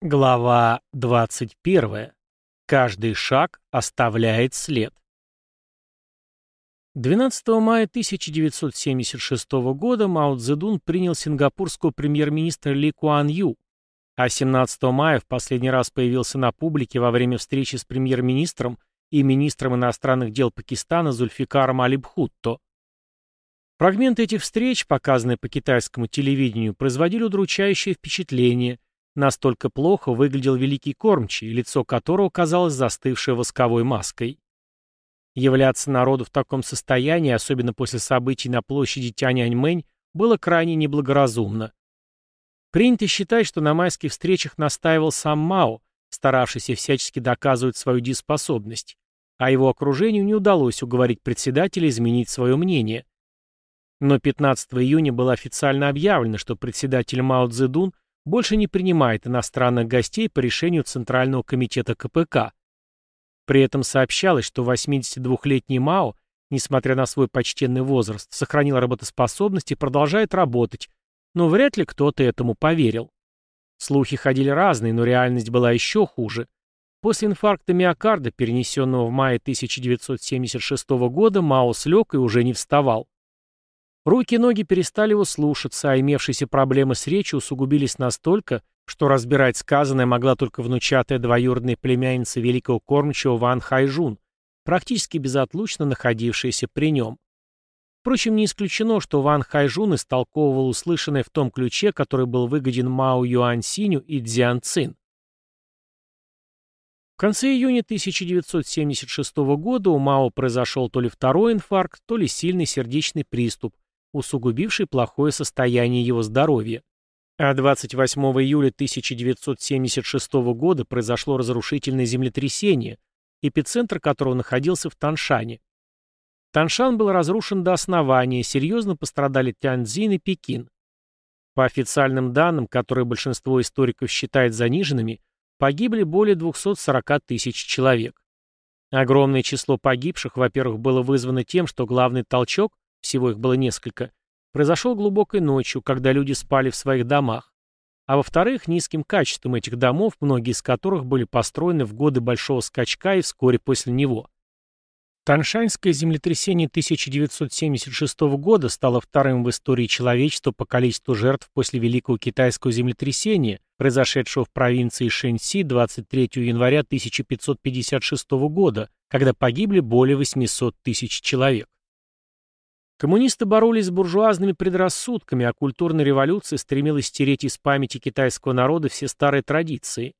Глава 21. Каждый шаг оставляет след. 12 мая 1976 года Мао Цзэдун принял сингапурского премьер-министра Ли Куан Ю, а 17 мая в последний раз появился на публике во время встречи с премьер-министром и министром иностранных дел Пакистана Зульфикаром Али Бхутто. Фрагменты этих встреч, показанные по китайскому телевидению, производили удручающее впечатление – Настолько плохо выглядел великий кормчий, лицо которого казалось застывшей восковой маской. Являться народу в таком состоянии, особенно после событий на площади Тяньаньмэнь, было крайне неблагоразумно. Принято считать, что на майских встречах настаивал сам Мао, старавшийся всячески доказывать свою дееспособность, а его окружению не удалось уговорить председателя изменить свое мнение. Но 15 июня было официально объявлено, что председатель Мао Цзэдун – больше не принимает иностранных гостей по решению Центрального комитета КПК. При этом сообщалось, что 82-летний Мао, несмотря на свой почтенный возраст, сохранил работоспособность и продолжает работать, но вряд ли кто-то этому поверил. Слухи ходили разные, но реальность была еще хуже. После инфаркта миокарда, перенесенного в мае 1976 года, Мао слег и уже не вставал. Руки и ноги перестали его слушаться, а имевшиеся проблемы с речью усугубились настолько, что разбирать сказанное могла только внучатая двоюродная племянница великого кормчего Ван Хайжун, практически безотлучно находившаяся при нем. Впрочем, не исключено, что Ван Хайжун истолковывал услышанное в том ключе, который был выгоден Мао Юань Синю и Цзян Цин. В конце июня 1976 года у Мао произошел то ли второй инфаркт, то ли сильный сердечный приступ, усугубивший плохое состояние его здоровья. А 28 июля 1976 года произошло разрушительное землетрясение, эпицентр которого находился в Таншане. Таншан был разрушен до основания, серьезно пострадали Тяньцзин и Пекин. По официальным данным, которые большинство историков считает заниженными, погибли более 240 тысяч человек. Огромное число погибших, во-первых, было вызвано тем, что главный толчок, всего их было несколько, произошел глубокой ночью, когда люди спали в своих домах, а во-вторых, низким качеством этих домов, многие из которых были построены в годы Большого скачка и вскоре после него. Таншаньское землетрясение 1976 года стало вторым в истории человечества по количеству жертв после Великого китайского землетрясения, произошедшего в провинции Шэньси 23 января 1556 года, когда погибли более 800 тысяч человек. Коммунисты боролись с буржуазными предрассудками, а культурная революция стремилась стереть из памяти китайского народа все старые традиции.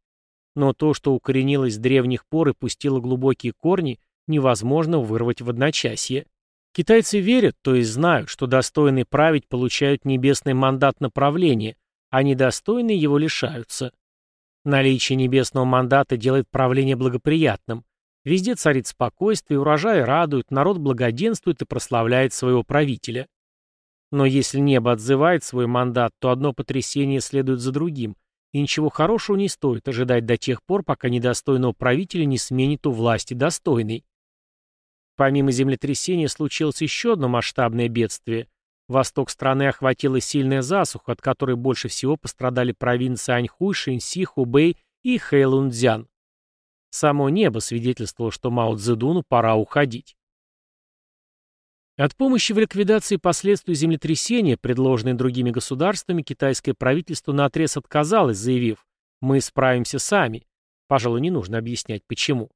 Но то, что укоренилось с древних пор и пустило глубокие корни, невозможно вырвать в одночасье. Китайцы верят, то есть знают, что достойные править получают небесный мандат на правление, а недостойные его лишаются. Наличие небесного мандата делает правление благоприятным, Везде царит спокойствие, урожай радует, народ благоденствует и прославляет своего правителя. Но если небо отзывает свой мандат, то одно потрясение следует за другим, и ничего хорошего не стоит ожидать до тех пор, пока недостойного правителя не сменит у власти достойный. Помимо землетрясения случилось еще одно масштабное бедствие. Восток страны охватила сильная засуха, от которой больше всего пострадали провинции Аньхуй, Шинси, Хубэй и Хэйлунцзян. Само небо свидетельствовало, что Мао Цзэдуну пора уходить. От помощи в ликвидации последствий землетрясения, предложенной другими государствами, китайское правительство наотрез отказалось, заявив «Мы справимся сами». Пожалуй, не нужно объяснять, почему.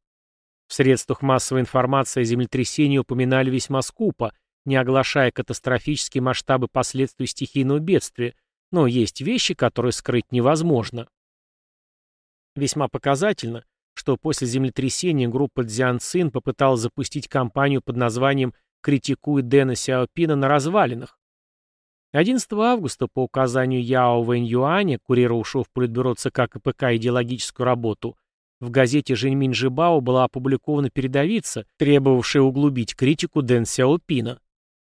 В средствах массовой информации о землетрясении упоминали весьма скупо, не оглашая катастрофические масштабы последствий стихийного бедствия, но есть вещи, которые скрыть невозможно. Весьма показательно, что после землетрясения группа Дзян Цин попыталась запустить кампанию под названием «Критикуй Дэна Сяопина на развалинах». 11 августа по указанию Яо Вэнь Юаня, курировавшего в Политбюро ЦК КПК идеологическую работу, в газете Жэньминь Жибао была опубликована передовица, требовавшая углубить критику Дэн Сяопина.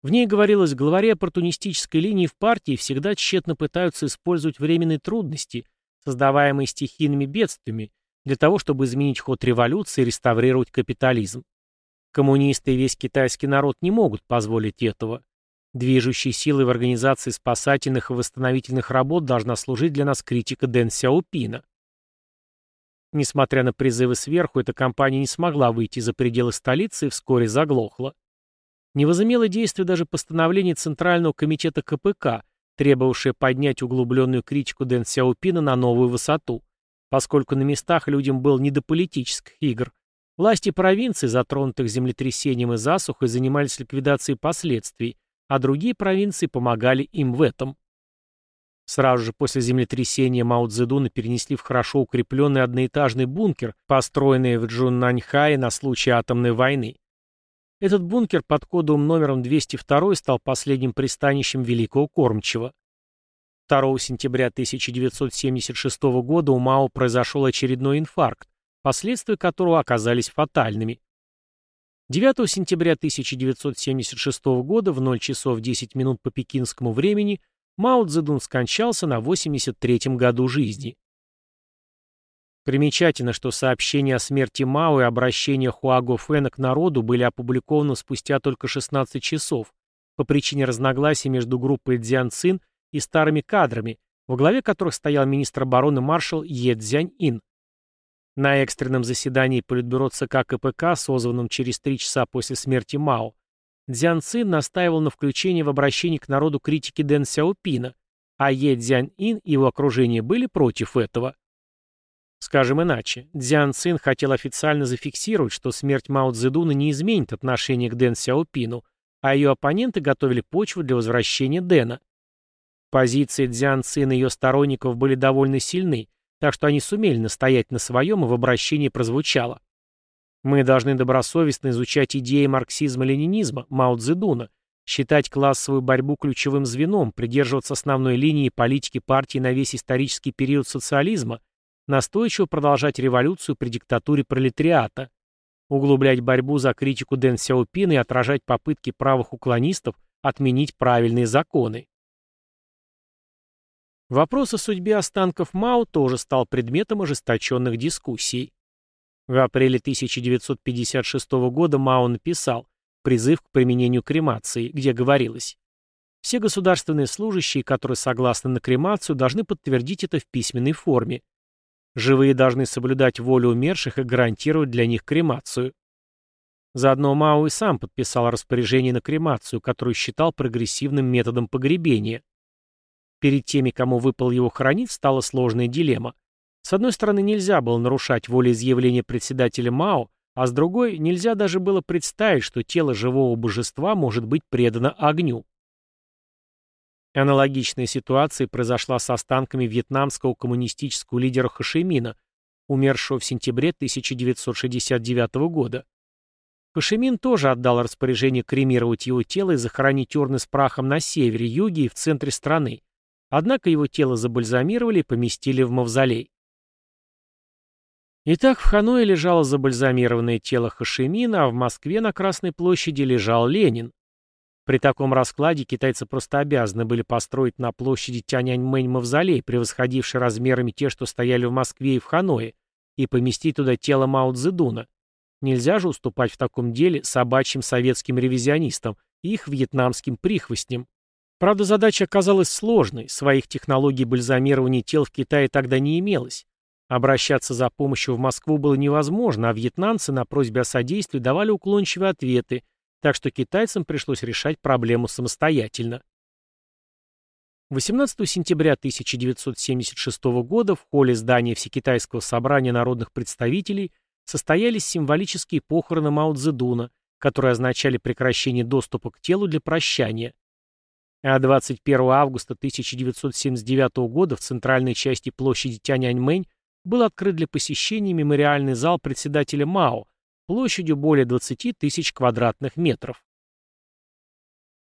В ней говорилось, главари оппортунистической линии в партии всегда тщетно пытаются использовать временные трудности, создаваемые стихийными бедствиями, для того, чтобы изменить ход революции и реставрировать капитализм. Коммунисты и весь китайский народ не могут позволить этого. Движущей силой в организации спасательных и восстановительных работ должна служить для нас критика Дэн Сяопина. Несмотря на призывы сверху, эта компания не смогла выйти за пределы столицы и вскоре заглохла. Не возымело действия даже постановление Центрального комитета КПК, требовавшее поднять углубленную критику Дэн Сяопина на новую высоту, поскольку на местах людям было не до политических игр. Власти провинций, затронутых землетрясением и засухой, занимались ликвидацией последствий, а другие провинции помогали им в этом. Сразу же после землетрясения Мао Цзэдуна перенесли в хорошо укрепленный одноэтажный бункер, построенный в Джуннаньхае на случай атомной войны. Этот бункер под кодовым номером 202 стал последним пристанищем Великого Кормчего. 2 сентября 1976 года у Мао произошел очередной инфаркт, последствия которого оказались фатальными. 9 сентября 1976 года в 0 часов 10 минут по пекинскому времени Мао Цзэдун скончался на 83-м году жизни. Примечательно, что сообщения о смерти Мао и обращения Хуаго Фэна к народу были опубликованы спустя только 16 часов по причине разногласий между группой Дзян Цин и старыми кадрами, во главе которых стоял министр обороны маршал Е Цзянь Ин. На экстренном заседании Политбюро ЦК КПК, созванном через три часа после смерти Мао, Дзян Цин настаивал на включении в обращение к народу критики Дэн Сяопина, а Е Дзянь Ин и его окружение были против этого. Скажем иначе, Дзян Цин хотел официально зафиксировать, что смерть Мао Цзэдуна не изменит отношение к Дэн Сяопину, а ее оппоненты готовили почву для возвращения Дэна. Позиции Дзян Цин и ее сторонников были довольно сильны, так что они сумели настоять на своем, и в обращении прозвучало. Мы должны добросовестно изучать идеи марксизма-ленинизма, Мао Цзэдуна, считать классовую борьбу ключевым звеном, придерживаться основной линии политики партии на весь исторический период социализма, настойчиво продолжать революцию при диктатуре пролетариата, углублять борьбу за критику Дэн Сяопина и отражать попытки правых уклонистов отменить правильные законы. Вопрос о судьбе останков Мао тоже стал предметом ожесточенных дискуссий. В апреле 1956 года Мао написал призыв к применению кремации, где говорилось «Все государственные служащие, которые согласны на кремацию, должны подтвердить это в письменной форме. Живые должны соблюдать волю умерших и гарантировать для них кремацию». Заодно Мао и сам подписал распоряжение на кремацию, которую считал прогрессивным методом погребения. Перед теми, кому выпал его хранить, стала сложная дилемма. С одной стороны, нельзя было нарушать волеизъявление председателя Мао, а с другой, нельзя даже было представить, что тело живого божества может быть предано огню. Аналогичная ситуация произошла с останками вьетнамского коммунистического лидера Хашимина, умершего в сентябре 1969 года. Хашимин тоже отдал распоряжение кремировать его тело и захоронить урны с прахом на севере, юге и в центре страны. Однако его тело забальзамировали и поместили в мавзолей. Итак, в Ханое лежало забальзамированное тело Хашимина, а в Москве на Красной площади лежал Ленин. При таком раскладе китайцы просто обязаны были построить на площади Тяньаньмэнь мавзолей, превосходивший размерами те, что стояли в Москве и в Ханое, и поместить туда тело Мао Цзэдуна. Нельзя же уступать в таком деле собачьим советским ревизионистам и их вьетнамским прихвостням. Правда, задача оказалась сложной, своих технологий бальзамирования тел в Китае тогда не имелось. Обращаться за помощью в Москву было невозможно, а вьетнамцы на просьбе о содействии давали уклончивые ответы, так что китайцам пришлось решать проблему самостоятельно. 18 сентября 1976 года в холле здания Всекитайского собрания народных представителей состоялись символические похороны Мао Цзэдуна, которые означали прекращение доступа к телу для прощания. А 21 августа 1979 года в центральной части площади Тяньаньмэнь был открыт для посещения мемориальный зал председателя МАО площадью более 20 тысяч квадратных метров.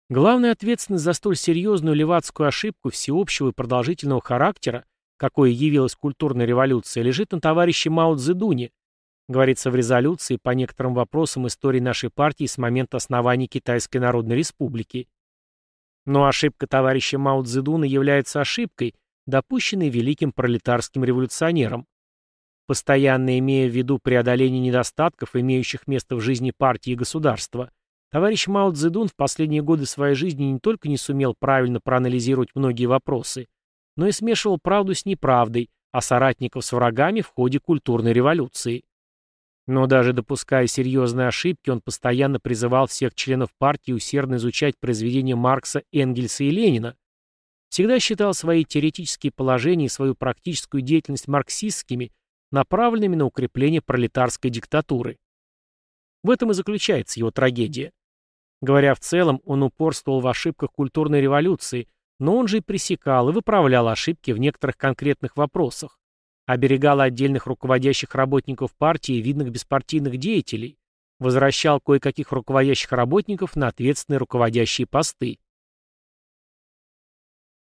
Главная ответственность за столь серьезную левацкую ошибку всеобщего и продолжительного характера, какой явилась культурная революция, лежит на товарище Мао Цзэдуне, говорится в резолюции по некоторым вопросам истории нашей партии с момента основания Китайской Народной Республики. Но ошибка товарища Мао Цзэдуна является ошибкой, допущенный великим пролетарским революционером. Постоянно имея в виду преодоление недостатков, имеющих место в жизни партии и государства, товарищ Мао Цзэдун в последние годы своей жизни не только не сумел правильно проанализировать многие вопросы, но и смешивал правду с неправдой, а соратников с врагами в ходе культурной революции. Но даже допуская серьезные ошибки, он постоянно призывал всех членов партии усердно изучать произведения Маркса, Энгельса и Ленина, всегда считал свои теоретические положения и свою практическую деятельность марксистскими, направленными на укрепление пролетарской диктатуры. В этом и заключается его трагедия. Говоря в целом, он упорствовал в ошибках культурной революции, но он же и пресекал и выправлял ошибки в некоторых конкретных вопросах, оберегал отдельных руководящих работников партии и видных беспартийных деятелей, возвращал кое-каких руководящих работников на ответственные руководящие посты.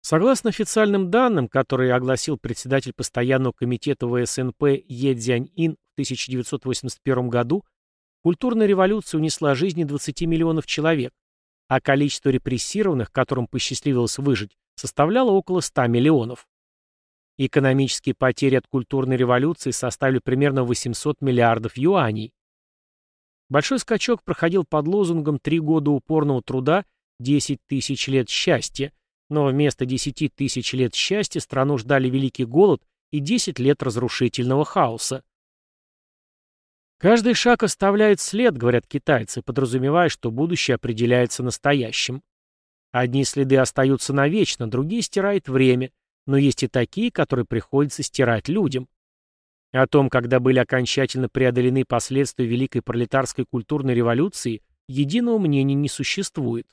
Согласно официальным данным, которые огласил председатель постоянного комитета ВСНП Е Цзяньин в 1981 году, культурная революция унесла жизни 20 миллионов человек, а количество репрессированных, которым посчастливилось выжить, составляло около 100 миллионов. Экономические потери от культурной революции составили примерно 800 миллиардов юаней. Большой скачок проходил под лозунгом «Три года упорного труда, 10 тысяч лет счастья», но вместо 10 тысяч лет счастья страну ждали великий голод и 10 лет разрушительного хаоса. Каждый шаг оставляет след, говорят китайцы, подразумевая, что будущее определяется настоящим. Одни следы остаются навечно, другие стирает время, но есть и такие, которые приходится стирать людям. О том, когда были окончательно преодолены последствия Великой пролетарской культурной революции, единого мнения не существует.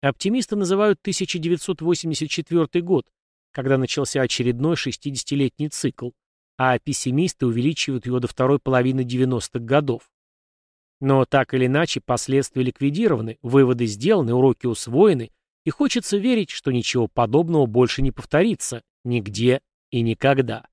Оптимисты называют 1984 год, когда начался очередной 60-летний цикл, а пессимисты увеличивают его до второй половины 90-х годов. Но так или иначе последствия ликвидированы, выводы сделаны, уроки усвоены, и хочется верить, что ничего подобного больше не повторится, нигде и никогда.